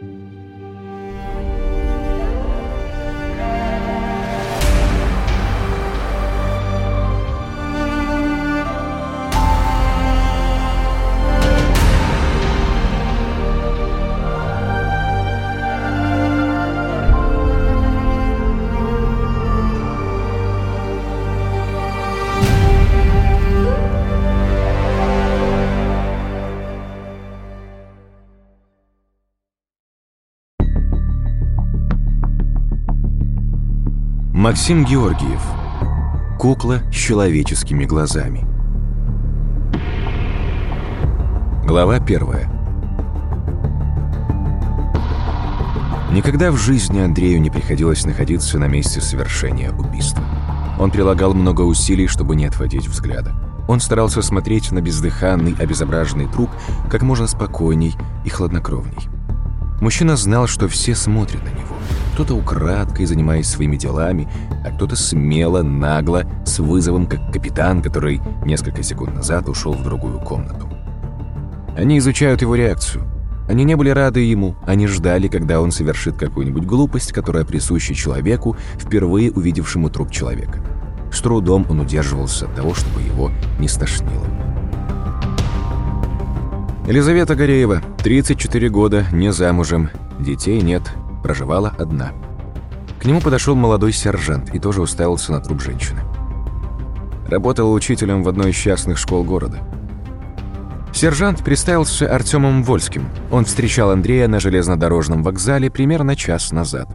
Música Максим Георгиев. Кукла с человеческими глазами. Глава первая. Никогда в жизни Андрею не приходилось находиться на месте совершения убийства. Он прилагал много усилий, чтобы не отводить взгляда. Он старался смотреть на бездыханный, обезображенный труп как можно спокойней и хладнокровней. Мужчина знал, что все смотрят на него. Кто-то украдкой, занимаясь своими делами, а кто-то смело, нагло, с вызовом, как капитан, который несколько секунд назад ушел в другую комнату. Они изучают его реакцию. Они не были рады ему, они ждали, когда он совершит какую-нибудь глупость, которая присуща человеку, впервые увидевшему труп человека. С трудом он удерживался от того, чтобы его не стошнило. Елизавета Гореева, 34 года, не замужем, детей нет, проживала одна. К нему подошел молодой сержант и тоже уставился на труп женщины. Работала учителем в одной из частных школ города. Сержант представился Артемом Вольским. Он встречал Андрея на железнодорожном вокзале примерно час назад.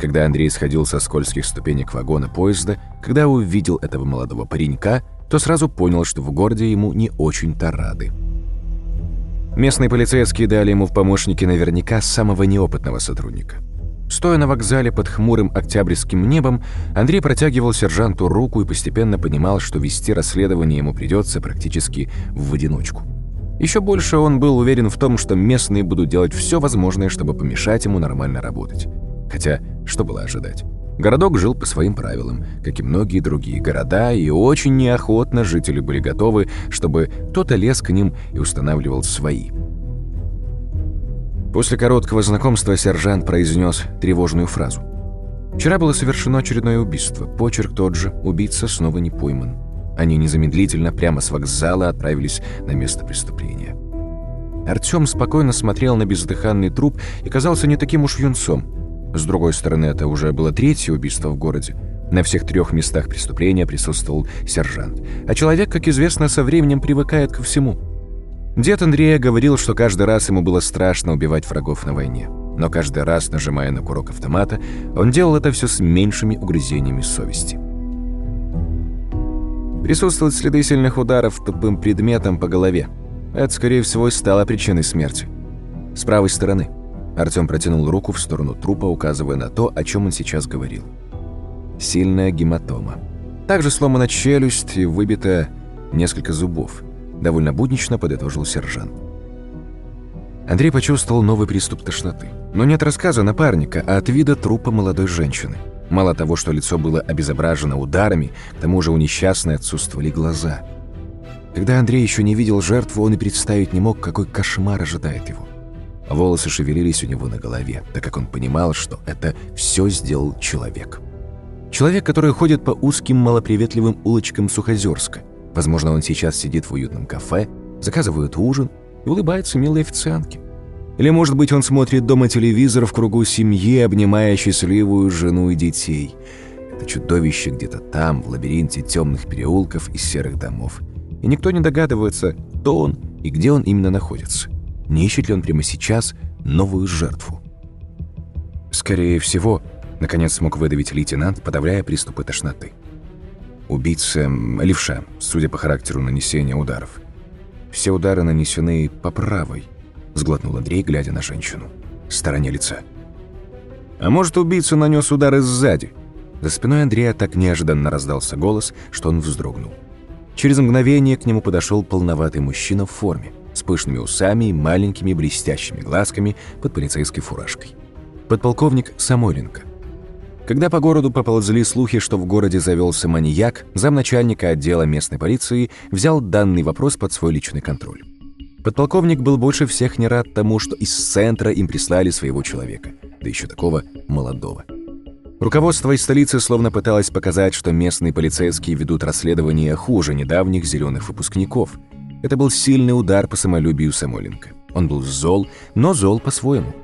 Когда Андрей сходил со скользких ступенек вагона поезда, когда увидел этого молодого паренька, то сразу понял, что в городе ему не очень-то рады. Местные полицейские дали ему в помощники наверняка самого неопытного сотрудника. Стоя на вокзале под хмурым октябрьским небом, Андрей протягивал сержанту руку и постепенно понимал, что вести расследование ему придется практически в одиночку. Еще больше он был уверен в том, что местные будут делать все возможное, чтобы помешать ему нормально работать. Хотя, что было ожидать? Городок жил по своим правилам, как и многие другие города, и очень неохотно жители были готовы, чтобы кто-то лез к ним и устанавливал свои. После короткого знакомства сержант произнес тревожную фразу. «Вчера было совершено очередное убийство. Почерк тот же, убийца снова не пойман». Они незамедлительно прямо с вокзала отправились на место преступления. Артём спокойно смотрел на бездыханный труп и казался не таким уж юнцом. С другой стороны, это уже было третье убийство в городе. На всех трех местах преступления присутствовал сержант. А человек, как известно, со временем привыкает ко всему. Дед Андрея говорил, что каждый раз ему было страшно убивать врагов на войне. Но каждый раз, нажимая на курок автомата, он делал это все с меньшими угрызениями совести. Присутствуют следы сильных ударов тупым предметом по голове. Это, скорее всего, стало причиной смерти. С правой стороны – Артём протянул руку в сторону трупа, указывая на то, о чем он сейчас говорил. Сильная гематома. Также сломана челюсть и выбито несколько зубов. Довольно буднично подытожил сержант. Андрей почувствовал новый приступ тошноты. Но не от рассказа напарника, а от вида трупа молодой женщины. Мало того, что лицо было обезображено ударами, к тому же у несчастной отсутствовали глаза. Когда Андрей еще не видел жертву, он и представить не мог, какой кошмар ожидает его. Волосы шевелились у него на голове, так как он понимал, что это все сделал человек. Человек, который ходит по узким малоприветливым улочкам Сухозерска. Возможно, он сейчас сидит в уютном кафе, заказывает ужин и улыбается милой официантке. Или, может быть, он смотрит дома телевизор в кругу семьи, обнимая счастливую жену и детей. Это чудовище где-то там, в лабиринте темных переулков и серых домов. И никто не догадывается, кто он и где он именно находится. Не ищет ли он прямо сейчас новую жертву? Скорее всего, наконец смог выдавить лейтенант, подавляя приступы тошноты. Убийца – левша, судя по характеру нанесения ударов. Все удары нанесены по правой, сглотнул Андрей, глядя на женщину. Стороне лица. А может, убийца нанес удары сзади? За спиной Андрея так неожиданно раздался голос, что он вздрогнул. Через мгновение к нему подошел полноватый мужчина в форме с пышными усами и маленькими блестящими глазками под полицейской фуражкой. Подполковник Самойленко. Когда по городу поползли слухи, что в городе завелся маньяк, замначальника отдела местной полиции взял данный вопрос под свой личный контроль. Подполковник был больше всех не рад тому, что из центра им прислали своего человека, да еще такого молодого. Руководство из столицы словно пыталось показать, что местные полицейские ведут расследование хуже недавних зеленых выпускников. Это был сильный удар по самолюбию Самойленко. Он был зол, но зол по-своему.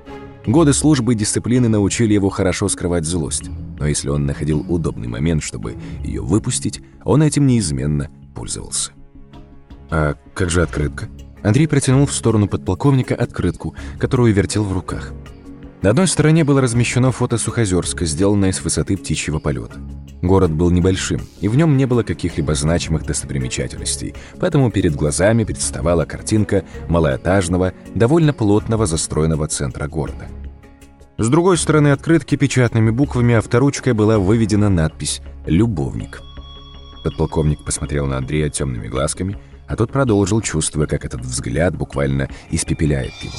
Годы службы и дисциплины научили его хорошо скрывать злость. Но если он находил удобный момент, чтобы ее выпустить, он этим неизменно пользовался. «А как же открытка?» Андрей протянул в сторону подполковника открытку, которую вертел в руках. На одной стороне было размещено фото Сухозерска, сделанное с высоты птичьего полета. Город был небольшим, и в нем не было каких-либо значимых достопримечательностей, поэтому перед глазами представала картинка малоэтажного, довольно плотного застроенного центра города. С другой стороны открытки печатными буквами авторучкой была выведена надпись «Любовник». Подполковник посмотрел на Андрея темными глазками, а тот продолжил, чувствуя, как этот взгляд буквально испепеляет его.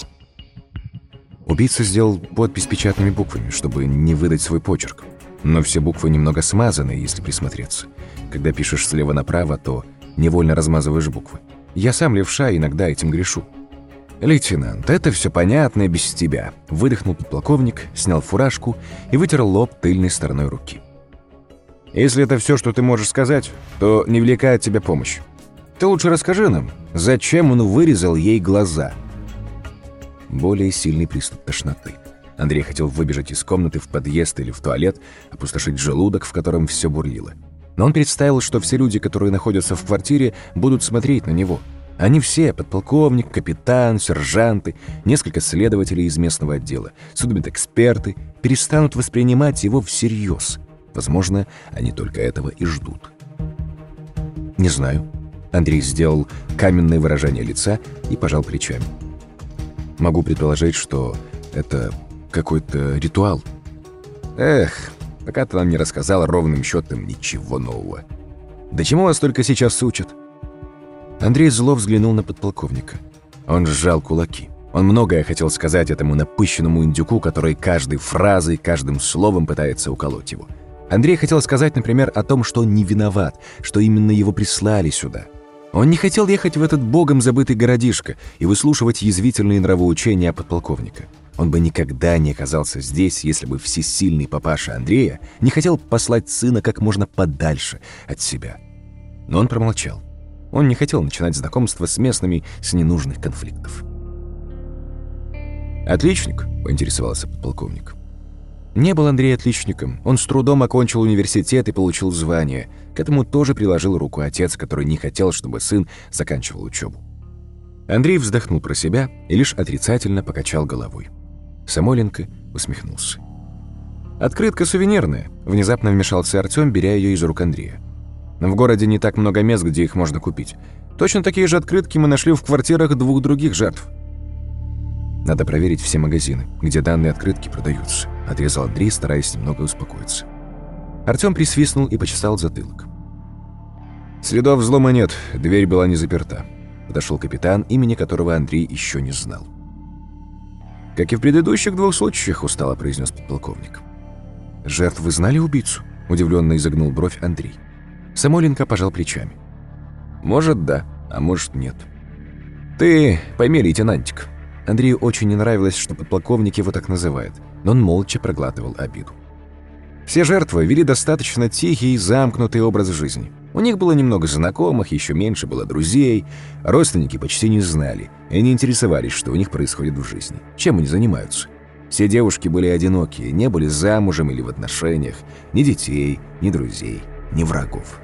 Убийца сделал подпись печатными буквами, чтобы не выдать свой почерк. Но все буквы немного смазаны, если присмотреться. Когда пишешь слева направо, то невольно размазываешь буквы. Я сам левша, иногда этим грешу. «Лейтенант, это все понятно без тебя», — выдохнул подполковник, снял фуражку и вытер лоб тыльной стороной руки. «Если это все, что ты можешь сказать, то не влекает тебя помощь. Ты лучше расскажи нам, зачем он вырезал ей глаза?» более сильный приступ тошноты. Андрей хотел выбежать из комнаты в подъезд или в туалет, опустошить желудок, в котором все бурлило. Но он представил, что все люди, которые находятся в квартире, будут смотреть на него. Они все — подполковник, капитан, сержанты, несколько следователей из местного отдела, судмедэксперты — перестанут воспринимать его всерьез. Возможно, они только этого и ждут. «Не знаю». Андрей сделал каменное выражение лица и пожал плечами. Могу предположить, что это какой-то ритуал. Эх, пока ты нам не рассказал ровным счетом ничего нового. Да чему вас только сейчас учат? Андрей зло взглянул на подполковника. Он сжал кулаки. Он многое хотел сказать этому напыщенному индюку, который каждой фразой, каждым словом пытается уколоть его. Андрей хотел сказать, например, о том, что он не виноват, что именно его прислали сюда — он не хотел ехать в этот богом забытый городишко и выслушивать язвительные нравоучения подполковника. Он бы никогда не оказался здесь, если бы всесильный папаша Андрея не хотел послать сына как можно подальше от себя. Но он промолчал. Он не хотел начинать знакомство с местными с ненужных конфликтов. «Отличник?» — поинтересовался подполковник. Не был Андрей отличником. Он с трудом окончил университет и получил звание. К этому тоже приложил руку отец, который не хотел, чтобы сын заканчивал учебу. Андрей вздохнул про себя и лишь отрицательно покачал головой. Самойленко усмехнулся. «Открытка сувенирная», — внезапно вмешался Артём, беря ее из рук Андрея. «В городе не так много мест, где их можно купить. Точно такие же открытки мы нашли в квартирах двух других жертв. Надо проверить все магазины, где данные открытки продаются», — отрезал Андрей, стараясь немного успокоиться. Артём присвистнул и почесал затылок. «Следов взлома нет, дверь была не заперта», — подошел капитан, имени которого Андрей еще не знал. «Как и в предыдущих двух случаях», — устало произнес подполковник. «Жертвы знали убийцу?» — удивленно изогнул бровь Андрей. Самойленко пожал плечами. «Может, да, а может, нет. Ты пойми, лейтенантик, Андрею очень не нравилось, что подполковник его так называет, но он молча проглатывал обиду. Все жертвы вели достаточно тихий и замкнутый образ жизни. У них было немного знакомых, еще меньше было друзей, родственники почти не знали и не интересовались, что у них происходит в жизни, чем они занимаются. Все девушки были одинокие, не были замужем или в отношениях, ни детей, ни друзей, ни врагов.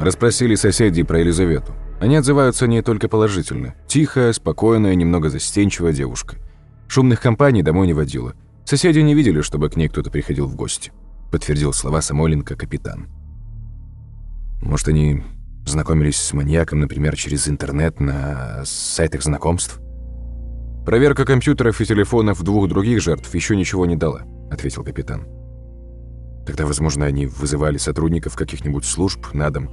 Расспросили соседей про Елизавету. Они отзываются о ней только положительно. Тихая, спокойная, немного застенчивая девушка. Шумных компаний домой не водила. Соседи не видели, чтобы к ней кто-то приходил в гости. Подтвердил слова Самойленко капитан. Может, они знакомились с маньяком, например, через интернет на сайтах знакомств? Проверка компьютеров и телефонов двух других жертв еще ничего не дала, ответил капитан. Тогда, возможно, они вызывали сотрудников каких-нибудь служб на дом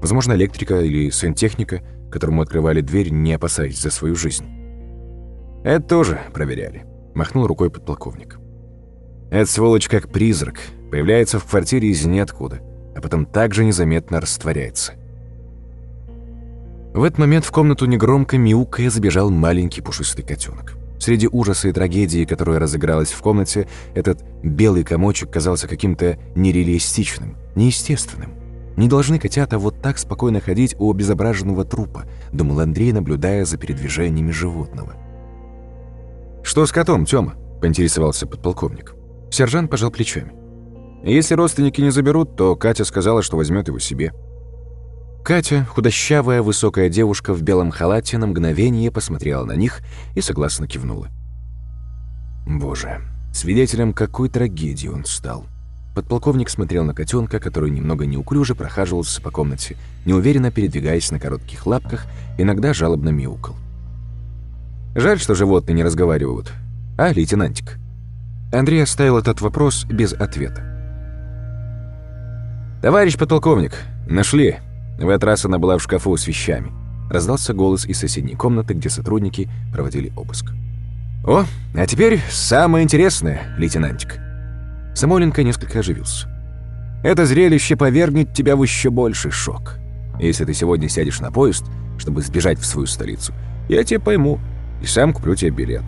Возможно, электрика или сантехника, которому открывали дверь, не опасаясь за свою жизнь. «Это тоже проверяли», — махнул рукой подполковник. «Эта сволочь как призрак, появляется в квартире из ниоткуда, а потом также незаметно растворяется». В этот момент в комнату негромко мяукая забежал маленький пушистый котенок. Среди ужаса и трагедии, которая разыгралась в комнате, этот белый комочек казался каким-то нереалистичным, неестественным. Не должны котята вот так спокойно ходить у обезображенного трупа, думал Андрей, наблюдая за передвижениями животного. «Что с котом, Тёма?» – поинтересовался подполковник. Сержант пожал плечами. «Если родственники не заберут, то Катя сказала, что возьмет его себе». Катя, худощавая, высокая девушка в белом халате, на мгновение посмотрела на них и согласно кивнула. Боже, свидетелем какой трагедии он стал. Подполковник смотрел на котенка, который немного неуклюже прохаживался по комнате, неуверенно передвигаясь на коротких лапках, иногда жалобно мяукал. Жаль, что животные не разговаривают. А, лейтенантик? Андрей оставил этот вопрос без ответа. «Товарищ подполковник, нашли!» В этот раз она была в шкафу с вещами. Раздался голос из соседней комнаты, где сотрудники проводили обыск. «О, а теперь самое интересное, лейтенантик». Самойленко несколько оживился. «Это зрелище повергнет тебя в еще больший шок. Если ты сегодня сядешь на поезд, чтобы сбежать в свою столицу, я тебя пойму и сам куплю тебе билет».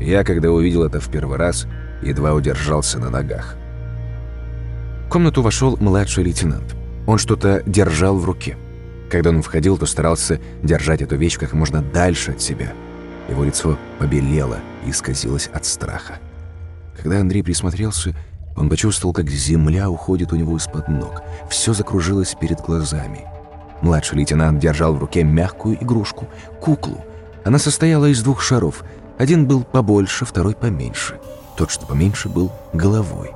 Я, когда увидел это в первый раз, едва удержался на ногах. В комнату вошел младший лейтенант. Он что-то держал в руке. Когда он входил, то старался держать эту вещь как можно дальше от себя. Его лицо побелело и исказилось от страха. Когда Андрей присмотрелся, он почувствовал, как земля уходит у него из-под ног. Все закружилось перед глазами. Младший лейтенант держал в руке мягкую игрушку, куклу. Она состояла из двух шаров. Один был побольше, второй поменьше. Тот, что поменьше, был головой.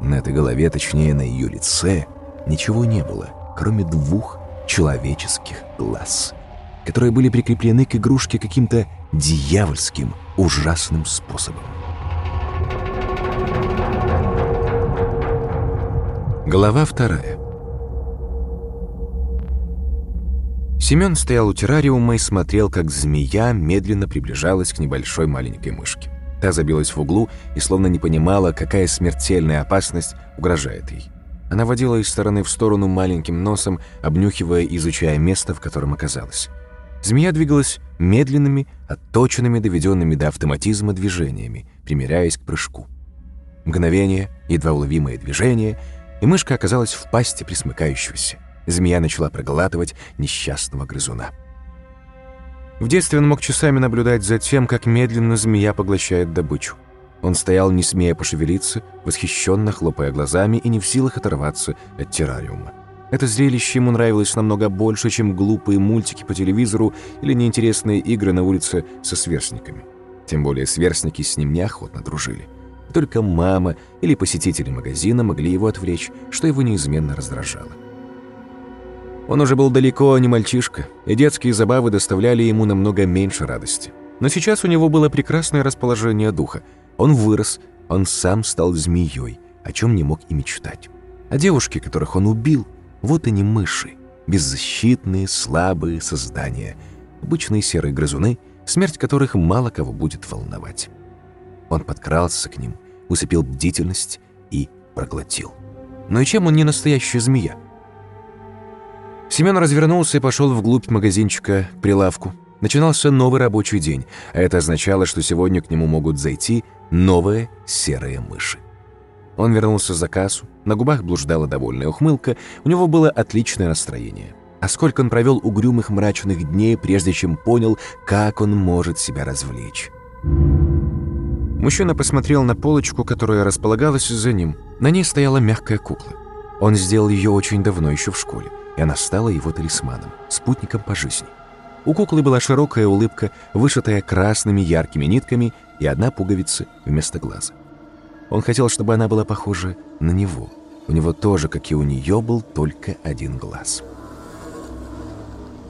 На этой голове, точнее на ее лице, ничего не было, кроме двух человеческих глаз, которые были прикреплены к игрушке каким-то дьявольским, ужасным способом. Глава вторая. Семен стоял у террариума и смотрел, как змея медленно приближалась к небольшой маленькой мышке. Та забилась в углу и словно не понимала, какая смертельная опасность угрожает ей. Она водила из стороны в сторону маленьким носом, обнюхивая и изучая место, в котором оказалась. Змея двигалась медленными, отточенными, доведенными до автоматизма движениями, примиряясь к прыжку. Мгновение, едва уловимое движение, и мышка оказалась в пасти присмыкающегося. Змея начала проглатывать несчастного грызуна. В детстве он мог часами наблюдать за тем, как медленно змея поглощает добычу. Он стоял, не смея пошевелиться, восхищенно хлопая глазами и не в силах оторваться от террариума. Это зрелище ему нравилось намного больше, чем глупые мультики по телевизору или неинтересные игры на улице со сверстниками. Тем более сверстники с ним неохотно дружили. Только мама или посетители магазина могли его отвлечь, что его неизменно раздражало. Он уже был далеко не мальчишка, и детские забавы доставляли ему намного меньше радости. Но сейчас у него было прекрасное расположение духа – он вырос, он сам стал змеей, о чем не мог и мечтать. А девушки, которых он убил, вот они мыши, беззащитные, слабые создания, обычные серые грызуны, смерть которых мало кого будет волновать. Он подкрался к ним, усыпил бдительность и проглотил. Но и чем он не настоящая змея? Семен развернулся и пошел вглубь магазинчика прилавку. Начинался новый рабочий день, а это означало, что сегодня к нему могут зайти новые серые мыши. Он вернулся за кассу, на губах блуждала довольная ухмылка, у него было отличное настроение. А сколько он провел угрюмых мрачных дней, прежде чем понял, как он может себя развлечь. Мужчина посмотрел на полочку, которая располагалась за ним. На ней стояла мягкая кукла. Он сделал ее очень давно, еще в школе, и она стала его талисманом, спутником по жизни. У куклы была широкая улыбка, вышитая красными яркими нитками и одна пуговица вместо глаза. Он хотел, чтобы она была похожа на него. У него тоже, как и у нее, был только один глаз.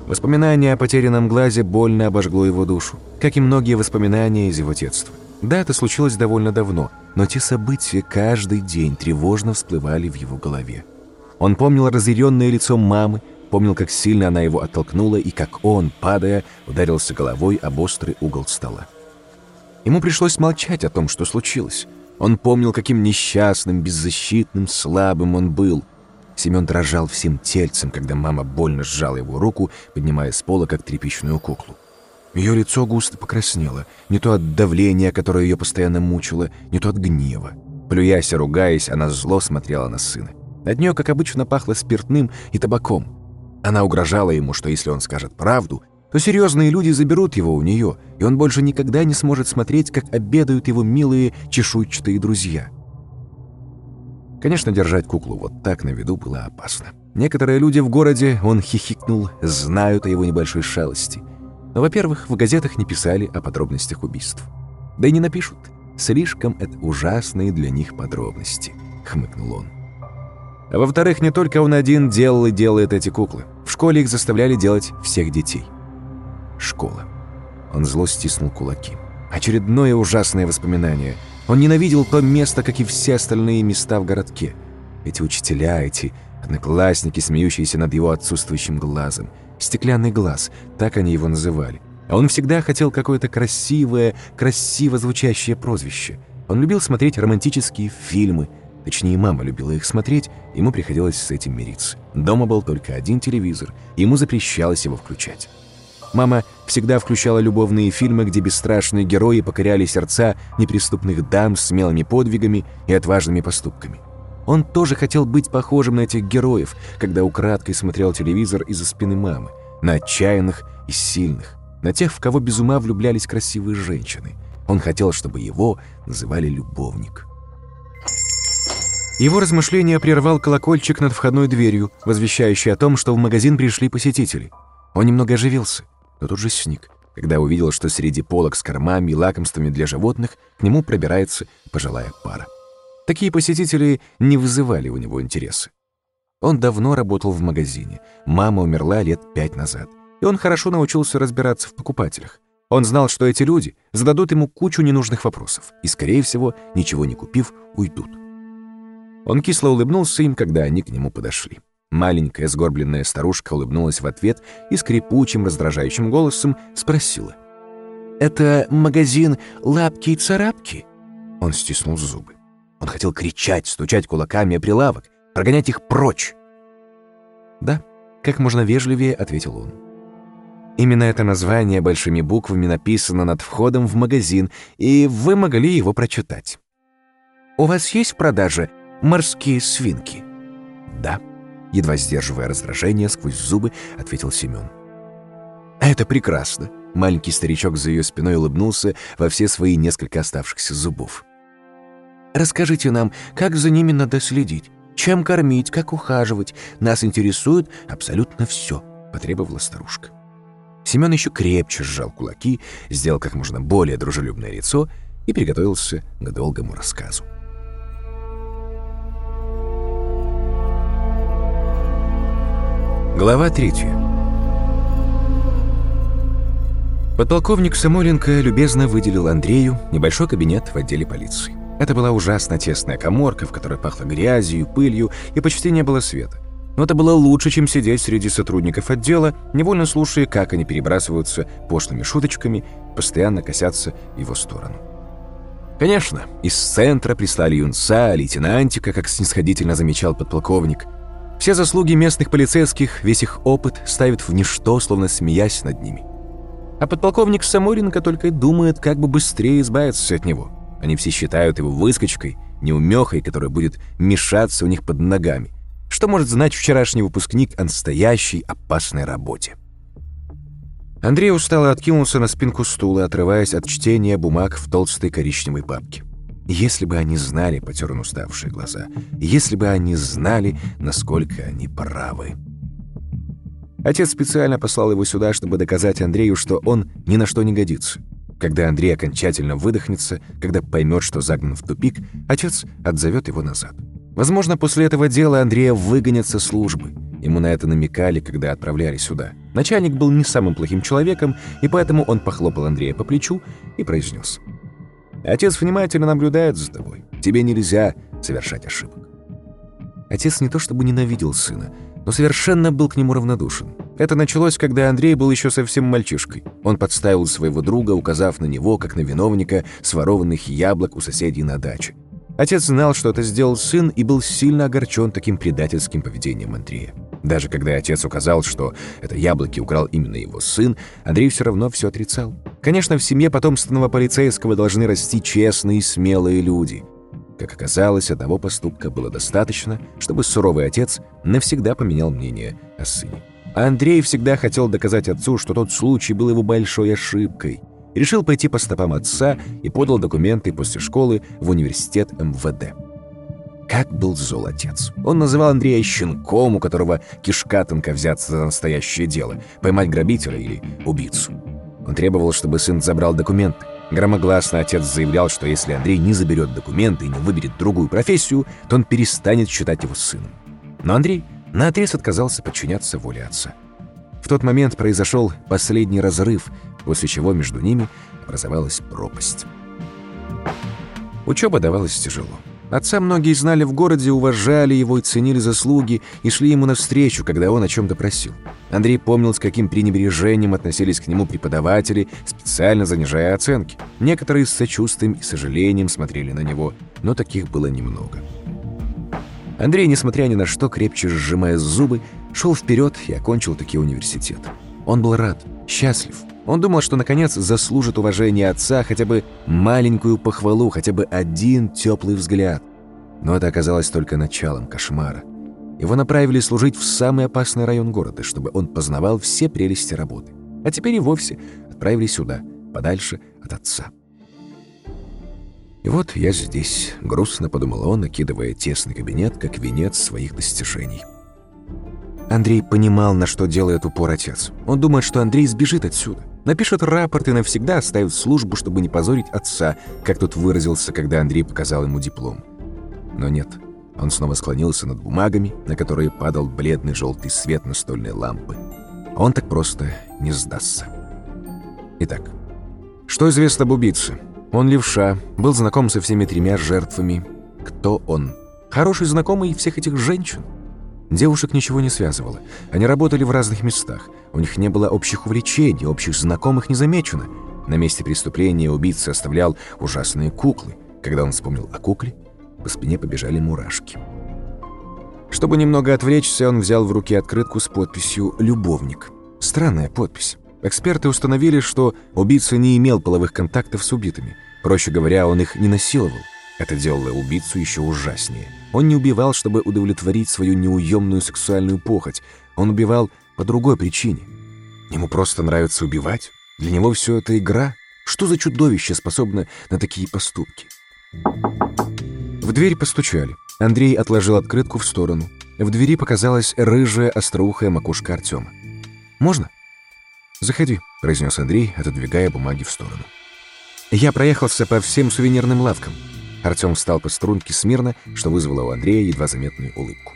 Воспоминание о потерянном глазе больно обожгло его душу, как и многие воспоминания из его детства. Да, это случилось довольно давно, но те события каждый день тревожно всплывали в его голове. Он помнил разъяренное лицо мамы, помнил, как сильно она его оттолкнула и как он, падая, ударился головой об острый угол стола. Ему пришлось молчать о том, что случилось. Он помнил, каким несчастным, беззащитным, слабым он был. Семен дрожал всем тельцем, когда мама больно сжала его руку, поднимая с пола, как тряпичную куклу. Ее лицо густо покраснело, не то от давления, которое ее постоянно мучило, не то от гнева. Плюясь и ругаясь, она зло смотрела на сына. От нее, как обычно, пахло спиртным и табаком. Она угрожала ему, что если он скажет правду, то серьезные люди заберут его у нее, и он больше никогда не сможет смотреть, как обедают его милые чешуйчатые друзья. Конечно, держать куклу вот так на виду было опасно. Некоторые люди в городе, он хихикнул, знают о его небольшой шалости. Но, во-первых, в газетах не писали о подробностях убийств. Да и не напишут. Слишком это ужасные для них подробности, хмыкнул он. А во-вторых, не только он один делал и делает эти куклы. В школе их заставляли делать всех детей. Школа. Он зло стиснул кулаки. Очередное ужасное воспоминание. Он ненавидел то место, как и все остальные места в городке. Эти учителя, эти одноклассники, смеющиеся над его отсутствующим глазом. Стеклянный глаз, так они его называли. А он всегда хотел какое-то красивое, красиво звучащее прозвище. Он любил смотреть романтические фильмы – Точнее, мама любила их смотреть, ему приходилось с этим мириться. Дома был только один телевизор, ему запрещалось его включать. Мама всегда включала любовные фильмы, где бесстрашные герои покоряли сердца неприступных дам смелыми подвигами и отважными поступками. Он тоже хотел быть похожим на этих героев, когда украдкой смотрел телевизор из-за спины мамы, на отчаянных и сильных, на тех, в кого без ума влюблялись красивые женщины. Он хотел, чтобы его называли любовник. Его размышления прервал колокольчик над входной дверью, возвещающий о том, что в магазин пришли посетители. Он немного оживился, но тут же сник, когда увидел, что среди полок с кормами и лакомствами для животных к нему пробирается пожилая пара. Такие посетители не вызывали у него интереса. Он давно работал в магазине. Мама умерла лет пять назад, и он хорошо научился разбираться в покупателях. Он знал, что эти люди зададут ему кучу ненужных вопросов и, скорее всего, ничего не купив, уйдут. Он кисло улыбнулся им, когда они к нему подошли. Маленькая сгорбленная старушка улыбнулась в ответ и скрипучим, раздражающим голосом спросила. «Это магазин лапки и царапки?» Он стиснул зубы. Он хотел кричать, стучать кулаками о прилавок, прогонять их прочь. «Да», — как можно вежливее ответил он. Именно это название большими буквами написано над входом в магазин, и вы могли его прочитать. «У вас есть в продаже морские свинки?» «Да», — едва сдерживая раздражение сквозь зубы, ответил Семен. «Это прекрасно», — маленький старичок за ее спиной улыбнулся во все свои несколько оставшихся зубов. «Расскажите нам, как за ними надо следить, чем кормить, как ухаживать. Нас интересует абсолютно все», — потребовала старушка. Семен еще крепче сжал кулаки, сделал как можно более дружелюбное лицо и приготовился к долгому рассказу. Глава 3 Подполковник Самойленко любезно выделил Андрею небольшой кабинет в отделе полиции. Это была ужасно тесная коморка, в которой пахло грязью, пылью и почти не было света. Но это было лучше, чем сидеть среди сотрудников отдела, невольно слушая, как они перебрасываются пошлыми шуточками, постоянно косятся его сторону. Конечно, из центра прислали юнца, лейтенантика, как снисходительно замечал подполковник – все заслуги местных полицейских, весь их опыт ставит в ничто, словно смеясь над ними. А подполковник Саморенко только и думает, как бы быстрее избавиться от него. Они все считают его выскочкой, неумехой, которая будет мешаться у них под ногами. Что может знать вчерашний выпускник о настоящей опасной работе? Андрей устало откинулся на спинку стула, отрываясь от чтения бумаг в толстой коричневой папке. Если бы они знали, потер уставшие глаза, если бы они знали, насколько они правы. Отец специально послал его сюда, чтобы доказать Андрею, что он ни на что не годится. Когда Андрей окончательно выдохнется, когда поймет, что загнан в тупик, отец отзовет его назад. Возможно, после этого дела Андрея выгонят со службы. Ему на это намекали, когда отправляли сюда. Начальник был не самым плохим человеком, и поэтому он похлопал Андрея по плечу и произнес — Отец внимательно наблюдает за тобой. Тебе нельзя совершать ошибок. Отец не то чтобы ненавидел сына, но совершенно был к нему равнодушен. Это началось, когда Андрей был еще совсем мальчишкой. Он подставил своего друга, указав на него, как на виновника сворованных яблок у соседей на даче. Отец знал, что это сделал сын, и был сильно огорчен таким предательским поведением Андрея. Даже когда отец указал, что это яблоки украл именно его сын, Андрей все равно все отрицал. Конечно, в семье потомственного полицейского должны расти честные и смелые люди. Как оказалось, одного поступка было достаточно, чтобы суровый отец навсегда поменял мнение о сыне. А Андрей всегда хотел доказать отцу, что тот случай был его большой ошибкой. Решил пойти по стопам отца и подал документы после школы в университет МВД. Как был зол отец. Он называл Андрея щенком, у которого кишка тонко взяться за настоящее дело, поймать грабителя или убийцу. Он требовал, чтобы сын забрал документы. Громогласно отец заявлял, что если Андрей не заберет документы и не выберет другую профессию, то он перестанет считать его сыном. Но Андрей наотрез отказался подчиняться воле отца. В тот момент произошел последний разрыв, после чего между ними образовалась пропасть. Учеба давалась тяжело. Отца многие знали в городе, уважали его и ценили заслуги, и шли ему навстречу, когда он о чем-то просил. Андрей помнил, с каким пренебрежением относились к нему преподаватели, специально занижая оценки. Некоторые с сочувствием и сожалением смотрели на него, но таких было немного. Андрей, несмотря ни на что, крепче сжимая зубы, шел вперед и окончил таки университет. Он был рад, счастлив. Он думал, что наконец заслужит уважение отца хотя бы маленькую похвалу, хотя бы один теплый взгляд. Но это оказалось только началом кошмара. Его направили служить в самый опасный район города, чтобы он познавал все прелести работы. А теперь и вовсе отправили сюда, подальше от отца. И вот я здесь, грустно подумал он, накидывая тесный кабинет, как венец своих достижений. Андрей понимал, на что делает упор отец. Он думает, что Андрей сбежит отсюда. Напишет рапорт и навсегда оставит службу, чтобы не позорить отца, как тот выразился, когда Андрей показал ему диплом. Но нет. Он снова склонился над бумагами, на которые падал бледный желтый свет настольной лампы. Он так просто не сдастся. Итак, что известно об убийце? Он левша, был знаком со всеми тремя жертвами. Кто он? Хороший знакомый всех этих женщин? Девушек ничего не связывало. Они работали в разных местах. У них не было общих увлечений, общих знакомых не замечено. На месте преступления убийца оставлял ужасные куклы. Когда он вспомнил о кукле, по спине побежали мурашки. Чтобы немного отвлечься, он взял в руки открытку с подписью «Любовник». Странная подпись. Эксперты установили, что убийца не имел половых контактов с убитыми. Проще говоря, он их не насиловал. Это делало убийцу еще ужаснее. Он не убивал, чтобы удовлетворить свою неуемную сексуальную похоть. Он убивал по другой причине. Ему просто нравится убивать. Для него все это игра. Что за чудовище способно на такие поступки? В дверь постучали. Андрей отложил открытку в сторону. В двери показалась рыжая остроухая макушка Артема. «Можно?» «Заходи», — произнес Андрей, отодвигая бумаги в сторону. «Я проехался по всем сувенирным лавкам». Артем встал по струнке смирно, что вызвало у Андрея едва заметную улыбку.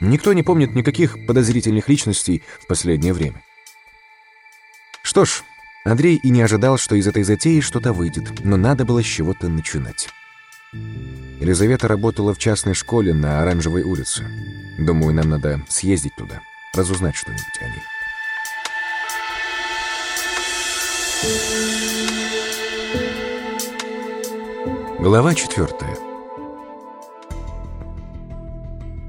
Никто не помнит никаких подозрительных личностей в последнее время. Что ж, Андрей и не ожидал, что из этой затеи что-то выйдет, но надо было с чего-то начинать. Елизавета работала в частной школе на Оранжевой улице. Думаю, нам надо съездить туда, разузнать что-нибудь о ней. Глава четвертая.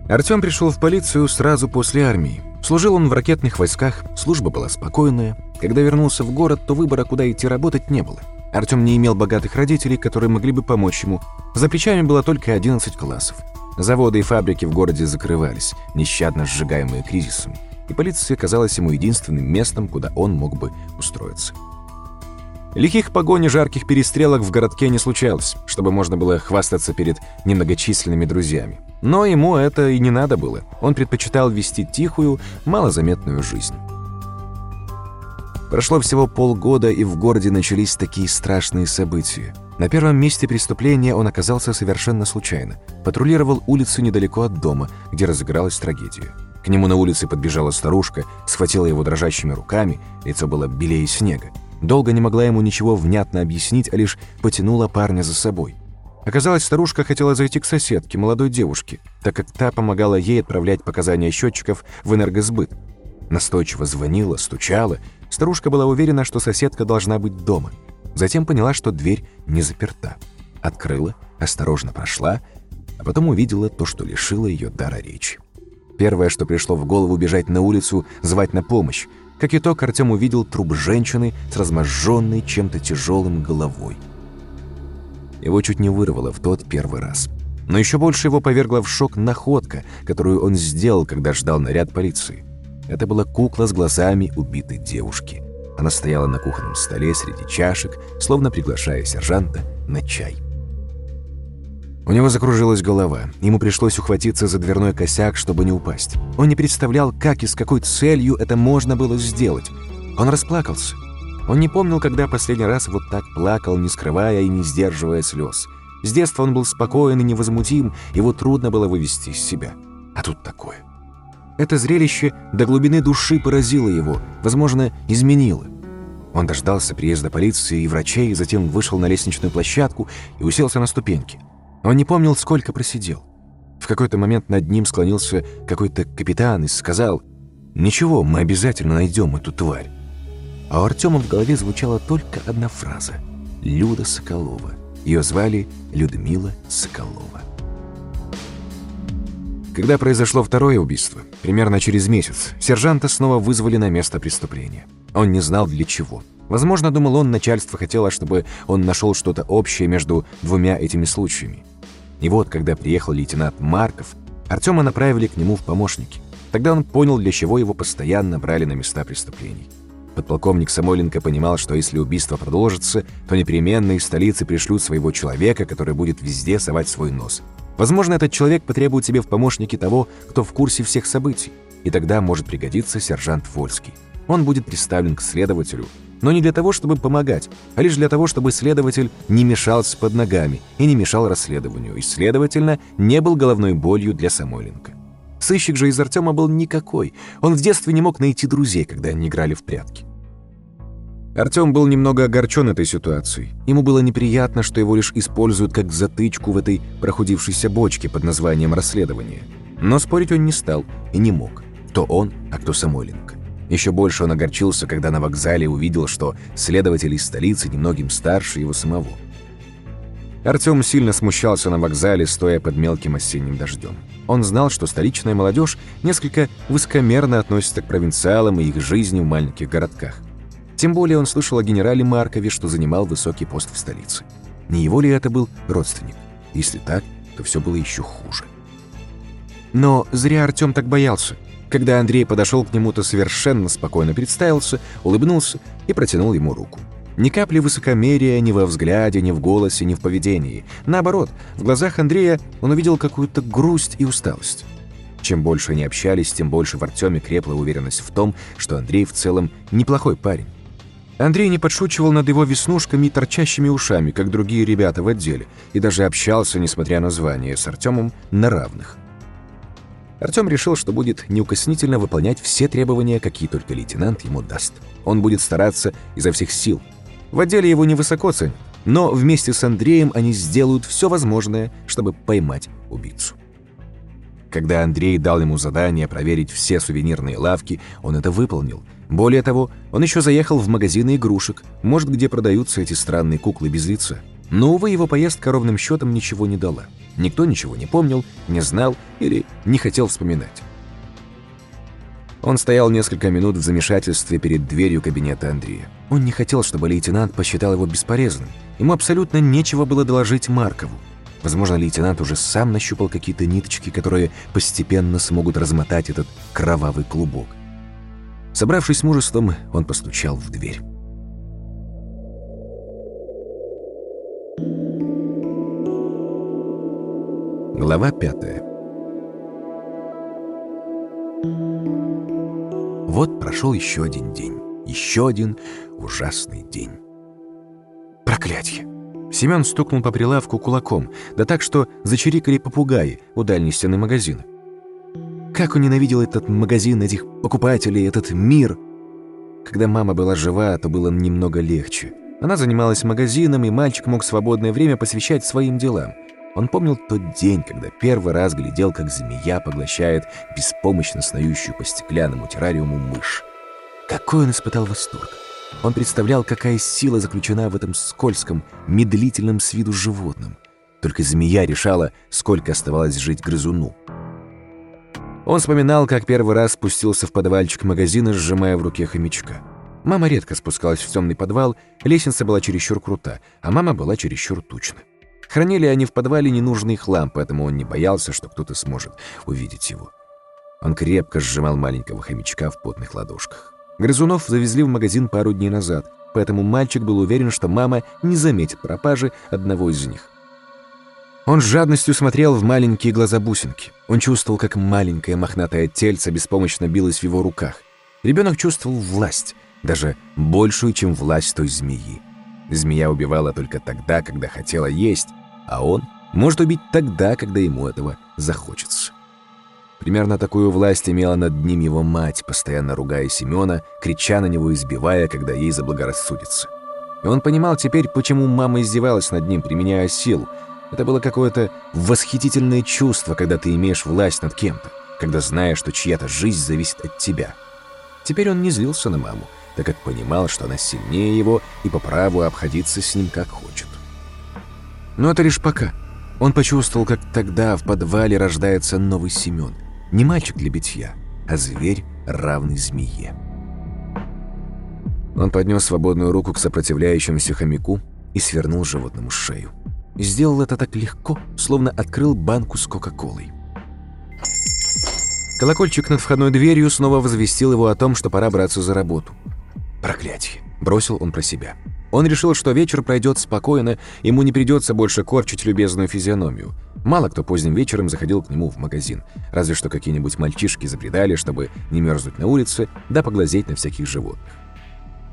Артем пришел в полицию сразу после армии. Служил он в ракетных войсках, служба была спокойная. Когда вернулся в город, то выбора, куда идти работать, не было. Артем не имел богатых родителей, которые могли бы помочь ему. За плечами было только 11 классов. Заводы и фабрики в городе закрывались, нещадно сжигаемые кризисом. И полиция казалась ему единственным местом, куда он мог бы устроиться. Лихих погони жарких перестрелок в городке не случалось, чтобы можно было хвастаться перед немногочисленными друзьями. Но ему это и не надо было. Он предпочитал вести тихую, малозаметную жизнь. Прошло всего полгода, и в городе начались такие страшные события. На первом месте преступления он оказался совершенно случайно. Патрулировал улицу недалеко от дома, где разыгралась трагедия. К нему на улице подбежала старушка, схватила его дрожащими руками, лицо было белее снега. Долго не могла ему ничего внятно объяснить, а лишь потянула парня за собой. Оказалось, старушка хотела зайти к соседке, молодой девушке, так как та помогала ей отправлять показания счетчиков в энергосбыт. Настойчиво звонила, стучала. Старушка была уверена, что соседка должна быть дома. Затем поняла, что дверь не заперта. Открыла осторожно прошла, а потом увидела то, что лишило ее дара речи. Первое, что пришло в голову, бежать на улицу, звать на помощь. Как итог, Артем увидел труп женщины с разможженной чем-то тяжелым головой. Его чуть не вырвало в тот первый раз. Но еще больше его повергла в шок находка, которую он сделал, когда ждал наряд полиции. Это была кукла с глазами убитой девушки. Она стояла на кухонном столе среди чашек, словно приглашая сержанта на чай. У него закружилась голова. Ему пришлось ухватиться за дверной косяк, чтобы не упасть. Он не представлял, как и с какой целью это можно было сделать. Он расплакался. Он не помнил, когда последний раз вот так плакал, не скрывая и не сдерживая слез. С детства он был спокоен и невозмутим, его трудно было вывести из себя. А тут такое. Это зрелище до глубины души поразило его, возможно, изменило. Он дождался приезда полиции и врачей, затем вышел на лестничную площадку и уселся на ступеньки. Он не помнил, сколько просидел. В какой-то момент над ним склонился какой-то капитан и сказал «Ничего, мы обязательно найдем эту тварь». А у Артема в голове звучала только одна фраза «Люда Соколова». Ее звали Людмила Соколова. Когда произошло второе убийство, примерно через месяц, сержанта снова вызвали на место преступления. Он не знал для чего. Возможно, думал он, начальство хотело, чтобы он нашел что-то общее между двумя этими случаями. И вот, когда приехал лейтенант Марков, Артема направили к нему в помощники. Тогда он понял, для чего его постоянно брали на места преступлений. Подполковник Самойленко понимал, что если убийство продолжится, то непременно из столицы пришлют своего человека, который будет везде совать свой нос. Возможно, этот человек потребует себе в помощники того, кто в курсе всех событий, и тогда может пригодиться сержант Вольский. Он будет представлен к следователю, но не для того, чтобы помогать, а лишь для того, чтобы следователь не мешался под ногами и не мешал расследованию, и, следовательно, не был головной болью для Самойленко. Сыщик же из Артема был никакой. Он в детстве не мог найти друзей, когда они играли в прятки. Артем был немного огорчен этой ситуацией. Ему было неприятно, что его лишь используют как затычку в этой прохудившейся бочке под названием «расследование». Но спорить он не стал и не мог. Кто он, а кто Самойленко. Еще больше он огорчился, когда на вокзале увидел, что следователь из столицы немногим старше его самого. Артем сильно смущался на вокзале, стоя под мелким осенним дождем. Он знал, что столичная молодежь несколько высокомерно относится к провинциалам и их жизни в маленьких городках. Тем более он слышал о генерале Маркове, что занимал высокий пост в столице. Не его ли это был родственник? Если так, то все было еще хуже. Но зря Артем так боялся. Когда Андрей подошел к нему, то совершенно спокойно представился, улыбнулся и протянул ему руку. Ни капли высокомерия ни во взгляде, ни в голосе, ни в поведении. Наоборот, в глазах Андрея он увидел какую-то грусть и усталость. Чем больше они общались, тем больше в Артеме крепла уверенность в том, что Андрей в целом неплохой парень. Андрей не подшучивал над его веснушками и торчащими ушами, как другие ребята в отделе, и даже общался, несмотря на звание, с Артемом на равных. Артем решил, что будет неукоснительно выполнять все требования, какие только лейтенант ему даст. Он будет стараться изо всех сил. В отделе его невысоко ценят, но вместе с Андреем они сделают все возможное, чтобы поймать убийцу. Когда Андрей дал ему задание проверить все сувенирные лавки, он это выполнил. Более того, он еще заехал в магазины игрушек, может, где продаются эти странные куклы без лица. Но, увы, его поездка ровным счетом ничего не дала. Никто ничего не помнил, не знал или не хотел вспоминать. Он стоял несколько минут в замешательстве перед дверью кабинета Андрея. Он не хотел, чтобы лейтенант посчитал его бесполезным. Ему абсолютно нечего было доложить Маркову. Возможно, лейтенант уже сам нащупал какие-то ниточки, которые постепенно смогут размотать этот кровавый клубок. Собравшись мужеством, он постучал в дверь. Глава пятая. Вот прошел еще один день. Еще один ужасный день. Проклятье! Семен стукнул по прилавку кулаком, да так, что зачирикали попугаи у дальней стены магазина. Как он ненавидел этот магазин, этих покупателей, этот мир! Когда мама была жива, то было немного легче. Она занималась магазином, и мальчик мог свободное время посвящать своим делам – он помнил тот день, когда первый раз глядел, как змея поглощает беспомощно снующую по стеклянному террариуму мышь. Какой он испытал восторг! Он представлял, какая сила заключена в этом скользком, медлительном с виду животном. Только змея решала, сколько оставалось жить грызуну. Он вспоминал, как первый раз спустился в подвальчик магазина, сжимая в руке хомячка. Мама редко спускалась в темный подвал, лестница была чересчур крута, а мама была чересчур тучна. Хранили они в подвале ненужный хлам, поэтому он не боялся, что кто-то сможет увидеть его. Он крепко сжимал маленького хомячка в потных ладошках. Грызунов завезли в магазин пару дней назад, поэтому мальчик был уверен, что мама не заметит пропажи одного из них. Он с жадностью смотрел в маленькие глаза бусинки. Он чувствовал, как маленькое мохнатое тельце беспомощно билось в его руках. Ребенок чувствовал власть, даже большую, чем власть той змеи. Змея убивала только тогда, когда хотела есть, а он может убить тогда, когда ему этого захочется. Примерно такую власть имела над ним его мать, постоянно ругая Семена, крича на него и избивая, когда ей заблагорассудится. И он понимал теперь, почему мама издевалась над ним, применяя силу. Это было какое-то восхитительное чувство, когда ты имеешь власть над кем-то, когда знаешь, что чья-то жизнь зависит от тебя. Теперь он не злился на маму, так как понимал, что она сильнее его и по праву обходиться с ним как хочет. Но это лишь пока. Он почувствовал, как тогда в подвале рождается новый Семен. Не мальчик для битья, а зверь, равный змее. Он поднес свободную руку к сопротивляющемуся хомяку и свернул животному шею. Сделал это так легко, словно открыл банку с Кока-Колой. Колокольчик над входной дверью снова возвестил его о том, что пора браться за работу. «Проклятие!» – бросил он про себя. Он решил, что вечер пройдет спокойно, ему не придется больше корчить любезную физиономию. Мало кто поздним вечером заходил к нему в магазин, разве что какие-нибудь мальчишки забредали, чтобы не мерзнуть на улице, да поглазеть на всяких животных.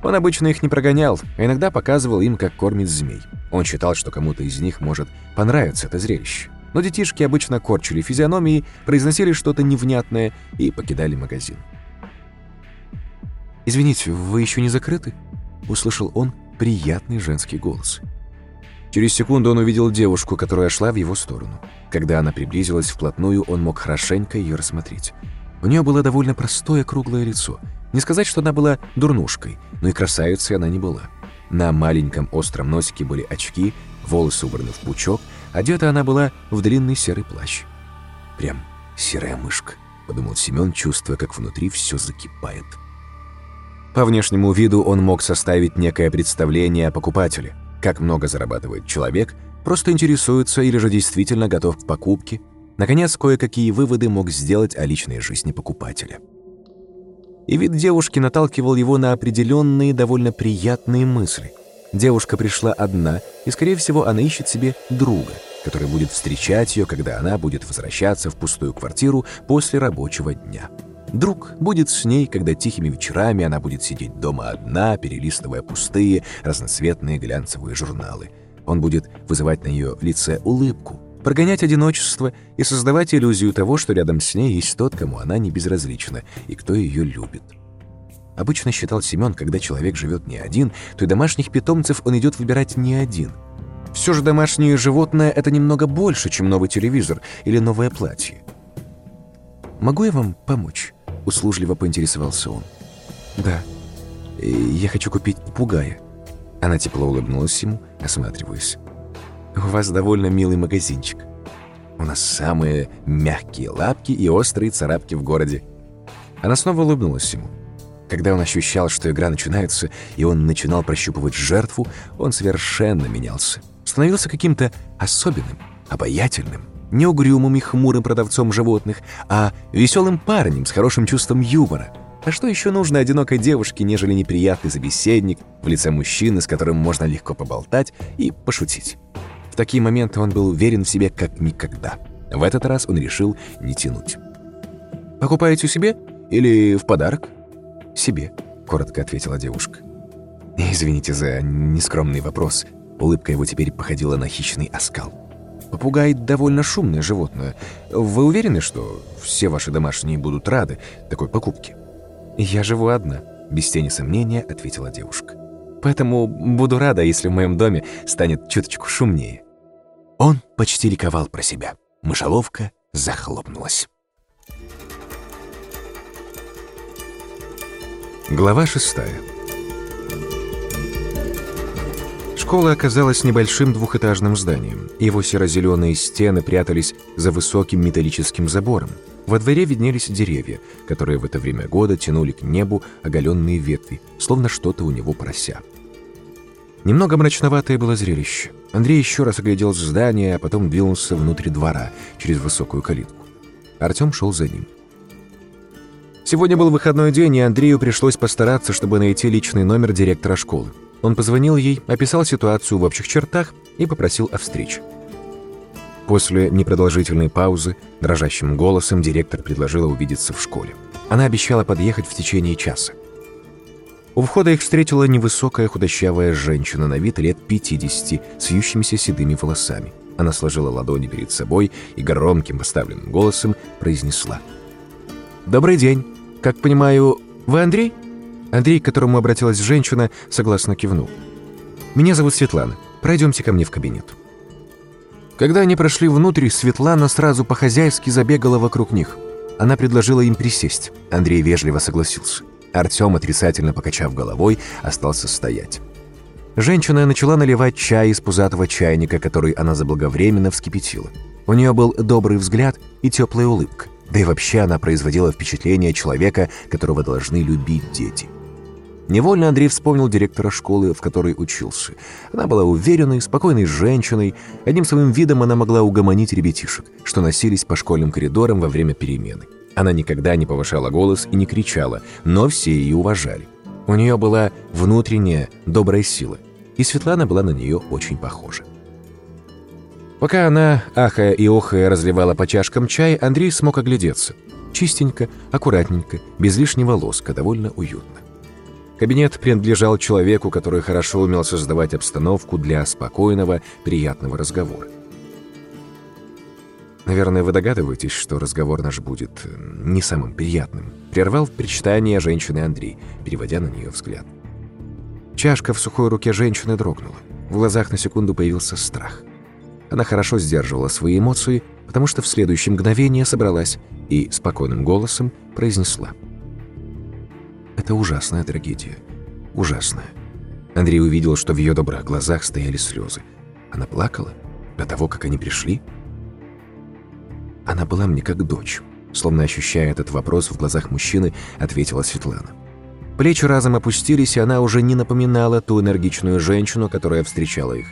Он обычно их не прогонял, а иногда показывал им, как кормит змей. Он считал, что кому-то из них может понравиться это зрелище. Но детишки обычно корчили физиономии, произносили что-то невнятное и покидали магазин. «Извините, вы еще не закрыты?» — услышал он приятный женский голос. Через секунду он увидел девушку, которая шла в его сторону. Когда она приблизилась вплотную, он мог хорошенько ее рассмотреть. У нее было довольно простое круглое лицо. Не сказать, что она была дурнушкой, но и красавицей она не была. На маленьком остром носике были очки, волосы убраны в пучок, одета она была в длинный серый плащ. «Прям серая мышка», — подумал Семен, чувствуя, как внутри все закипает. По внешнему виду он мог составить некое представление о покупателе. Как много зарабатывает человек, просто интересуется или же действительно готов к покупке. Наконец, кое-какие выводы мог сделать о личной жизни покупателя. И вид девушки наталкивал его на определенные довольно приятные мысли. Девушка пришла одна, и, скорее всего, она ищет себе друга, который будет встречать ее, когда она будет возвращаться в пустую квартиру после рабочего дня. Друг будет с ней, когда тихими вечерами она будет сидеть дома одна, перелистывая пустые, разноцветные глянцевые журналы. Он будет вызывать на ее лице улыбку, прогонять одиночество и создавать иллюзию того, что рядом с ней есть тот, кому она не безразлична и кто ее любит. Обычно считал Семен, когда человек живет не один, то и домашних питомцев он идет выбирать не один. Все же домашнее животное — это немного больше, чем новый телевизор или новое платье. «Могу я вам помочь?» Услужливо поинтересовался он. «Да. Я хочу купить попугая». Она тепло улыбнулась ему, осматриваясь. «У вас довольно милый магазинчик. У нас самые мягкие лапки и острые царапки в городе». Она снова улыбнулась ему. Когда он ощущал, что игра начинается, и он начинал прощупывать жертву, он совершенно менялся. Становился каким-то особенным, обаятельным не угрюмым и хмурым продавцом животных, а веселым парнем с хорошим чувством юмора. А что еще нужно одинокой девушке, нежели неприятный собеседник в лице мужчины, с которым можно легко поболтать и пошутить? В такие моменты он был уверен в себе как никогда. В этот раз он решил не тянуть. «Покупаете себе или в подарок?» «Себе», — коротко ответила девушка. «Извините за нескромный вопрос». Улыбка его теперь походила на хищный оскал. Попугай довольно шумное животное. Вы уверены, что все ваши домашние будут рады такой покупке? Я живу одна, без тени сомнения ответила девушка. Поэтому буду рада, если в моем доме станет чуточку шумнее. Он почти ликовал про себя. Мышоловка захлопнулась. Глава шестая. Школа оказалась небольшим двухэтажным зданием. Его серо-зеленые стены прятались за высоким металлическим забором. Во дворе виднелись деревья, которые в это время года тянули к небу оголенные ветви, словно что-то у него прося. Немного мрачноватое было зрелище. Андрей еще раз оглядел здание, а потом двинулся внутрь двора, через высокую калитку. Артем шел за ним. Сегодня был выходной день, и Андрею пришлось постараться, чтобы найти личный номер директора школы. Он позвонил ей, описал ситуацию в общих чертах и попросил о встрече. После непродолжительной паузы дрожащим голосом директор предложила увидеться в школе. Она обещала подъехать в течение часа. У входа их встретила невысокая худощавая женщина на вид лет 50 с вьющимися седыми волосами. Она сложила ладони перед собой и громким поставленным голосом произнесла. «Добрый день. Как понимаю, вы Андрей?» Андрей, к которому обратилась женщина, согласно кивнул. «Меня зовут Светлана. Пройдемте ко мне в кабинет». Когда они прошли внутрь, Светлана сразу по-хозяйски забегала вокруг них. Она предложила им присесть. Андрей вежливо согласился. Артем, отрицательно покачав головой, остался стоять. Женщина начала наливать чай из пузатого чайника, который она заблаговременно вскипятила. У нее был добрый взгляд и теплая улыбка. Да и вообще она производила впечатление человека, которого должны любить дети. Невольно Андрей вспомнил директора школы, в которой учился. Она была уверенной, спокойной женщиной. Одним своим видом она могла угомонить ребятишек, что носились по школьным коридорам во время перемены. Она никогда не повышала голос и не кричала, но все ее уважали. У нее была внутренняя добрая сила, и Светлана была на нее очень похожа. Пока она, ахая и охая, разливала по чашкам чай, Андрей смог оглядеться. Чистенько, аккуратненько, без лишнего лоска, довольно уютно. Кабинет принадлежал человеку, который хорошо умел создавать обстановку для спокойного, приятного разговора. «Наверное, вы догадываетесь, что разговор наш будет э, не самым приятным», прервал причитание женщины Андрей, переводя на нее взгляд. Чашка в сухой руке женщины дрогнула. В глазах на секунду появился страх. Она хорошо сдерживала свои эмоции, потому что в следующее мгновение собралась и спокойным голосом произнесла – это ужасная трагедия. Ужасная. Андрей увидел, что в ее добрых глазах стояли слезы. Она плакала до того, как они пришли. Она была мне как дочь. Словно ощущая этот вопрос в глазах мужчины, ответила Светлана. Плечи разом опустились, и она уже не напоминала ту энергичную женщину, которая встречала их.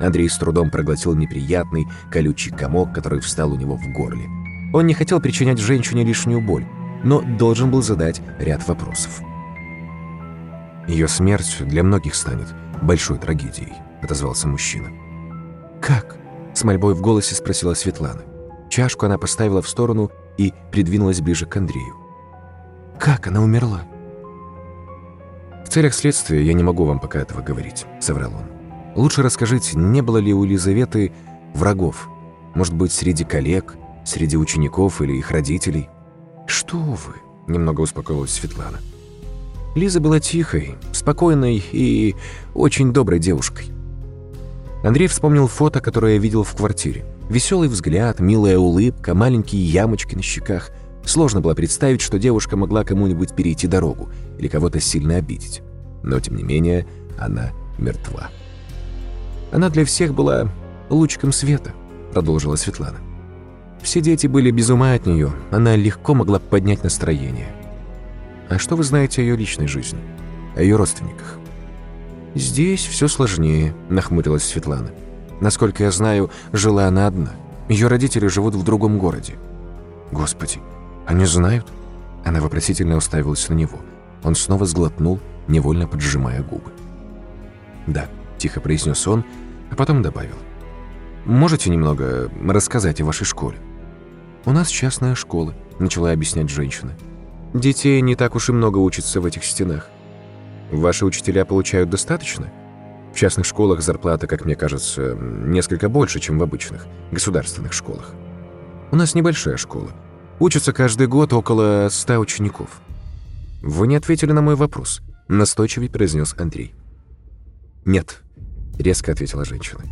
Андрей с трудом проглотил неприятный, колючий комок, который встал у него в горле. Он не хотел причинять женщине лишнюю боль, но должен был задать ряд вопросов. «Ее смерть для многих станет большой трагедией», — отозвался мужчина. «Как?» — с мольбой в голосе спросила Светлана. Чашку она поставила в сторону и придвинулась ближе к Андрею. «Как она умерла?» «В целях следствия я не могу вам пока этого говорить», — соврал он. «Лучше расскажите, не было ли у Елизаветы врагов? Может быть, среди коллег, среди учеников или их родителей?» «Что вы?» – немного успокоилась Светлана. Лиза была тихой, спокойной и очень доброй девушкой. Андрей вспомнил фото, которое я видел в квартире. Веселый взгляд, милая улыбка, маленькие ямочки на щеках. Сложно было представить, что девушка могла кому-нибудь перейти дорогу или кого-то сильно обидеть. Но, тем не менее, она мертва. «Она для всех была лучиком света», — продолжила Светлана. Все дети были без ума от нее, она легко могла поднять настроение. А что вы знаете о ее личной жизни? О ее родственниках? «Здесь все сложнее», — нахмурилась Светлана. «Насколько я знаю, жила она одна. Ее родители живут в другом городе». «Господи, они знают?» Она вопросительно уставилась на него. Он снова сглотнул, невольно поджимая губы. «Да», — тихо произнес он, а потом добавил. «Можете немного рассказать о вашей школе?» «У нас частная школа», — начала объяснять женщина. «Детей не так уж и много учатся в этих стенах. Ваши учителя получают достаточно? В частных школах зарплата, как мне кажется, несколько больше, чем в обычных, государственных школах. У нас небольшая школа. Учатся каждый год около ста учеников». «Вы не ответили на мой вопрос», — настойчивый произнес Андрей. «Нет», — резко ответила женщина.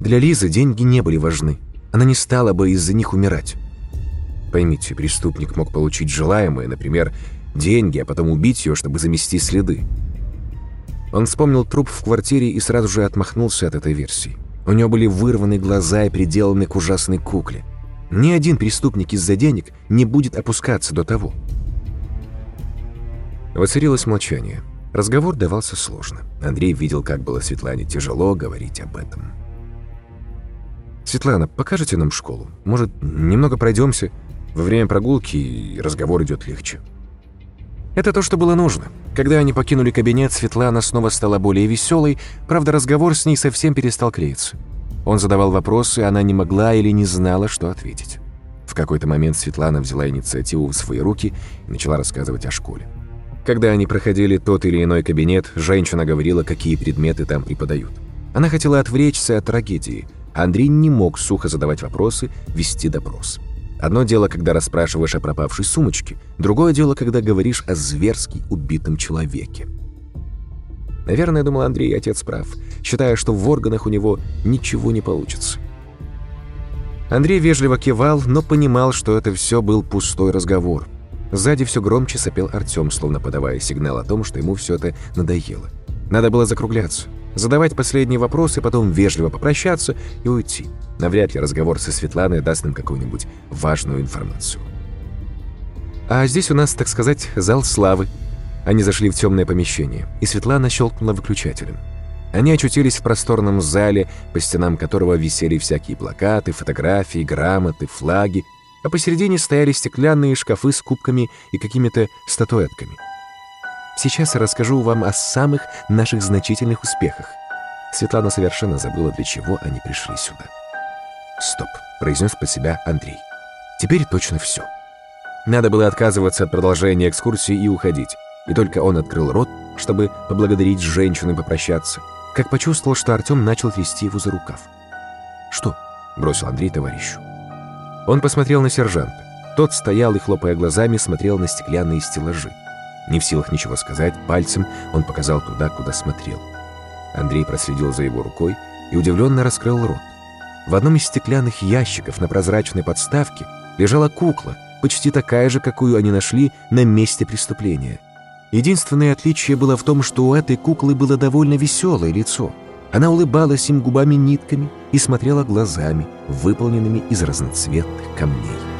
«Для Лизы деньги не были важны. Она не стала бы из-за них умирать. Поймите, преступник мог получить желаемое, например, деньги, а потом убить ее, чтобы замести следы. Он вспомнил труп в квартире и сразу же отмахнулся от этой версии. У него были вырваны глаза и приделаны к ужасной кукле. Ни один преступник из-за денег не будет опускаться до того. Воцарилось молчание. Разговор давался сложно. Андрей видел, как было Светлане тяжело говорить об этом. «Светлана, покажете нам школу? Может, немного пройдемся? Во время прогулки разговор идет легче». Это то, что было нужно. Когда они покинули кабинет, Светлана снова стала более веселой, правда, разговор с ней совсем перестал клеиться. Он задавал вопросы, она не могла или не знала, что ответить. В какой-то момент Светлана взяла инициативу в свои руки и начала рассказывать о школе. Когда они проходили тот или иной кабинет, женщина говорила, какие предметы там преподают. Она хотела отвлечься от трагедии. Андрей не мог сухо задавать вопросы, вести допрос. Одно дело, когда расспрашиваешь о пропавшей сумочке, другое дело, когда говоришь о зверски убитом человеке. Наверное, думал Андрей, отец прав, считая, что в органах у него ничего не получится. Андрей вежливо кивал, но понимал, что это все был пустой разговор. Сзади все громче сопел Артем, словно подавая сигнал о том, что ему все это надоело. Надо было закругляться, задавать последние вопросы, потом вежливо попрощаться и уйти. Навряд ли разговор со Светланой даст нам какую-нибудь важную информацию. А здесь у нас, так сказать, зал славы. Они зашли в темное помещение, и Светлана щелкнула выключателем. Они очутились в просторном зале, по стенам которого висели всякие плакаты, фотографии, грамоты, флаги, а посередине стояли стеклянные шкафы с кубками и какими-то статуэтками. Сейчас я расскажу вам о самых наших значительных успехах. Светлана совершенно забыла, для чего они пришли сюда. «Стоп», — произнес под себя Андрей. «Теперь точно все». Надо было отказываться от продолжения экскурсии и уходить. И только он открыл рот, чтобы поблагодарить женщину и попрощаться, как почувствовал, что Артем начал трясти его за рукав. «Что?» — бросил Андрей товарищу. Он посмотрел на сержанта. Тот стоял и, хлопая глазами, смотрел на стеклянные стеллажи. Не в силах ничего сказать, пальцем он показал туда, куда смотрел. Андрей проследил за его рукой и удивленно раскрыл рот. В одном из стеклянных ящиков на прозрачной подставке лежала кукла, почти такая же, какую они нашли на месте преступления. Единственное отличие было в том, что у этой куклы было довольно веселое лицо. Она улыбалась им губами-нитками и смотрела глазами, выполненными из разноцветных камней.